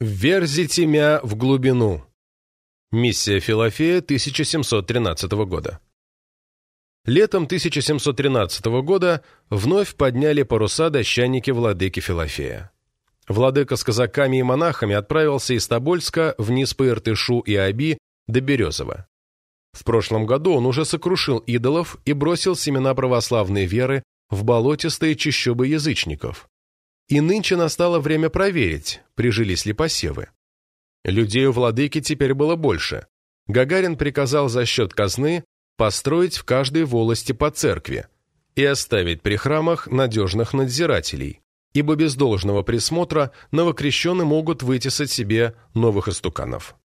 «Верзите мя в глубину». Миссия Филофея 1713 года. Летом 1713 года вновь подняли паруса дощанники владыки Филофея. Владыка с казаками и монахами отправился из Тобольска вниз по Иртышу и Аби до Березова. В прошлом году он уже сокрушил идолов и бросил семена православной веры в болотистые чащобы язычников. И нынче настало время проверить, прижились ли посевы. Людей у владыки теперь было больше. Гагарин приказал за счет казны построить в каждой волости по церкви и оставить при храмах надежных надзирателей, ибо без должного присмотра новокрещенные могут вытесать себе новых истуканов.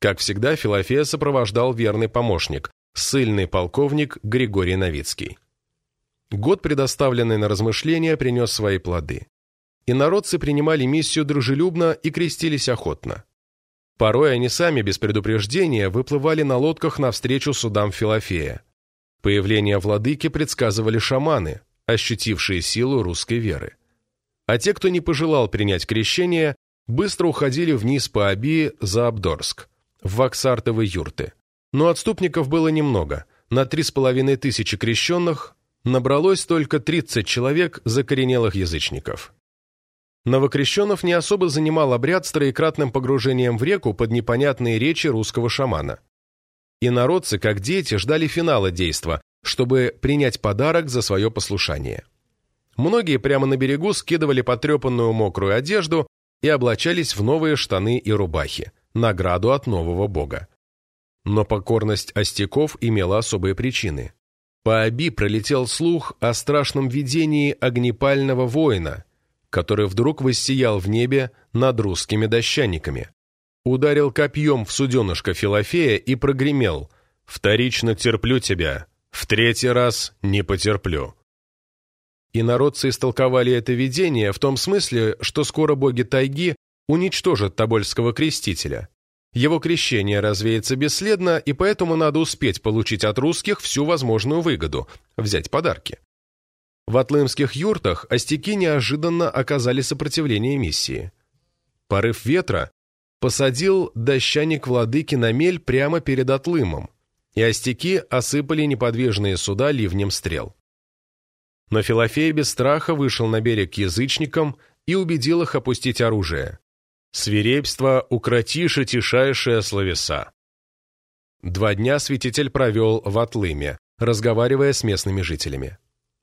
Как всегда, Филофея сопровождал верный помощник, ссыльный полковник Григорий Новицкий. Год, предоставленный на размышления, принес свои плоды и народцы принимали миссию дружелюбно и крестились охотно. Порой они сами без предупреждения выплывали на лодках навстречу судам Филофея. Появление владыки предсказывали шаманы, ощутившие силу русской веры. А те, кто не пожелал принять крещение, быстро уходили вниз по Аби за Абдорск, в Ваксартовы юрты. Но отступников было немного, на три с половиной тысячи крещенных набралось только 30 человек закоренелых язычников. Новокрещенов не особо занимал обряд с троекратным погружением в реку под непонятные речи русского шамана. И народцы, как дети, ждали финала действа, чтобы принять подарок за свое послушание. Многие прямо на берегу скидывали потрепанную мокрую одежду и облачались в новые штаны и рубахи, награду от нового бога. Но покорность остяков имела особые причины. По Аби пролетел слух о страшном видении огнепального воина, который вдруг воссиял в небе над русскими дощаниками. Ударил копьем в суденышко Филофея и прогремел «Вторично терплю тебя, в третий раз не потерплю». И народцы истолковали это видение в том смысле, что скоро боги тайги уничтожат Тобольского крестителя. Его крещение развеется бесследно, и поэтому надо успеть получить от русских всю возможную выгоду, взять подарки. В атлымских юртах остяки неожиданно оказали сопротивление миссии. Порыв ветра посадил дощаник владыки на мель прямо перед Атлымом, и остяки осыпали неподвижные суда ливнем стрел. Но Филофей без страха вышел на берег язычникам и убедил их опустить оружие. «Свирепство укротише тишайшее словеса». Два дня святитель провел в Атлыме, разговаривая с местными жителями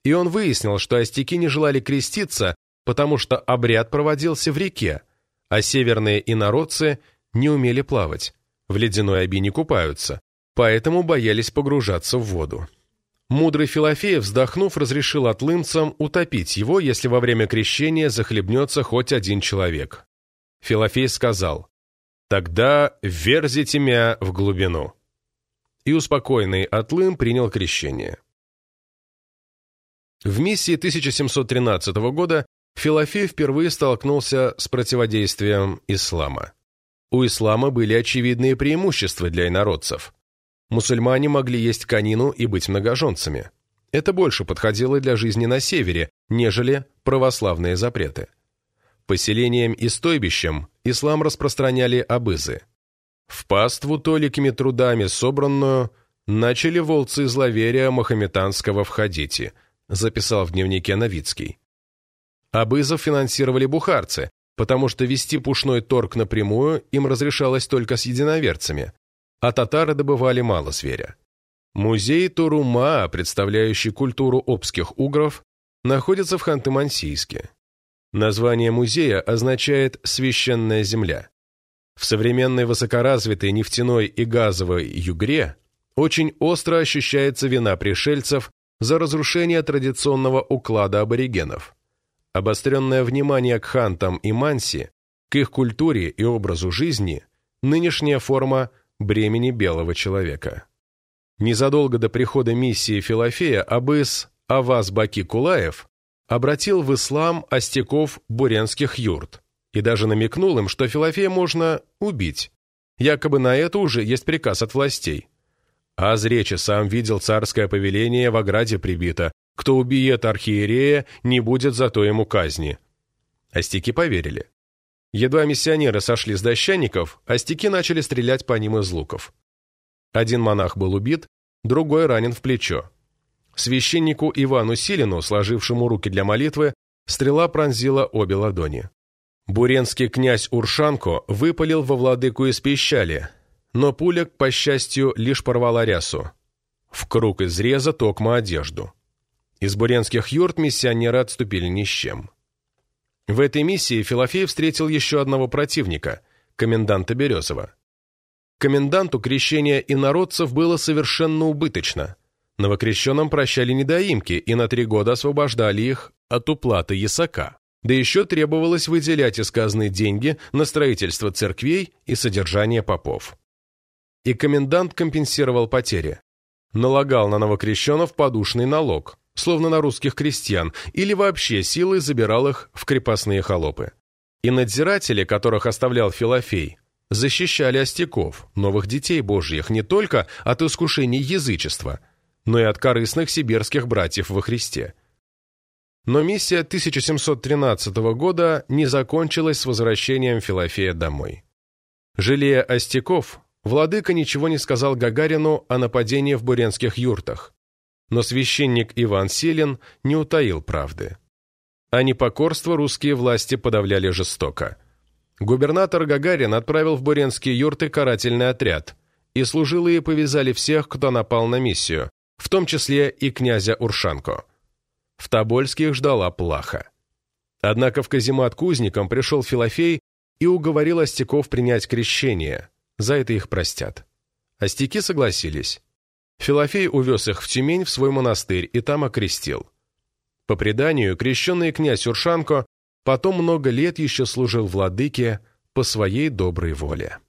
и он выяснил, что остяки не желали креститься, потому что обряд проводился в реке, а северные инородцы не умели плавать, в ледяной оби не купаются, поэтому боялись погружаться в воду. Мудрый Филофеев, вздохнув, разрешил отлымцам утопить его, если во время крещения захлебнется хоть один человек. Филофей сказал, «Тогда верзите мя в глубину». И успокоенный Атлым принял крещение. В миссии 1713 года Филофей впервые столкнулся с противодействием ислама. У ислама были очевидные преимущества для инородцев. Мусульмане могли есть конину и быть многоженцами. Это больше подходило для жизни на севере, нежели православные запреты. Поселением и стойбищем ислам распространяли абызы. В паству толикими трудами собранную начали волцы зловерия махометанского входите – записал в дневнике Новицкий. Абызов финансировали бухарцы, потому что вести пушной торг напрямую им разрешалось только с единоверцами, а татары добывали мало зверя. Музей Турума, представляющий культуру обских угров, находится в Ханты-Мансийске. Название музея означает «священная земля». В современной высокоразвитой нефтяной и газовой югре очень остро ощущается вина пришельцев за разрушение традиционного уклада аборигенов. Обостренное внимание к хантам и манси, к их культуре и образу жизни – нынешняя форма бремени белого человека. Незадолго до прихода миссии Филофея Абыс Аваз Баки Кулаев обратил в ислам остяков буренских юрт и даже намекнул им, что Филофея можно убить. Якобы на это уже есть приказ от властей. А зречи сам видел царское повеление в ограде прибито. Кто убьет архиерея, не будет зато ему казни. Остяки поверили. Едва миссионеры сошли с дощаников, остяки начали стрелять по ним из луков. Один монах был убит, другой ранен в плечо. Священнику Ивану Силину, сложившему руки для молитвы, стрела пронзила обе ладони. Буренский князь Уршанко выпалил во владыку из пищали, но пуля, по счастью, лишь порвала рясу. В круг изреза токма одежду. Из буренских юрт миссионеры отступили ни с чем. В этой миссии Филофей встретил еще одного противника, коменданта Березова. Коменданту крещение инородцев было совершенно убыточно. Новокрещенным прощали недоимки и на три года освобождали их от уплаты ясака. Да еще требовалось выделять из казны деньги на строительство церквей и содержание попов. И комендант компенсировал потери. Налагал на новокрещенов подушный налог, словно на русских крестьян, или вообще силой забирал их в крепостные холопы. И надзиратели, которых оставлял Филофей, защищали остяков, новых детей божьих, не только от искушений язычества, но и от корыстных сибирских братьев во Христе. Но миссия 1713 года не закончилась с возвращением Филофея домой. Жалея остяков, владыка ничего не сказал Гагарину о нападении в буренских юртах, но священник Иван Селин не утаил правды. А непокорство русские власти подавляли жестоко. Губернатор Гагарин отправил в буренские юрты карательный отряд, и служилые повязали всех, кто напал на миссию, в том числе и князя Уршанко. В Тобольских ждала плаха. Однако в каземат кузникам пришел Филофей и уговорил остяков принять крещение, за это их простят. Остяки согласились. Филофей увез их в Тюмень в свой монастырь и там окрестил. По преданию, крещенный князь Уршанко потом много лет еще служил владыке по своей доброй воле.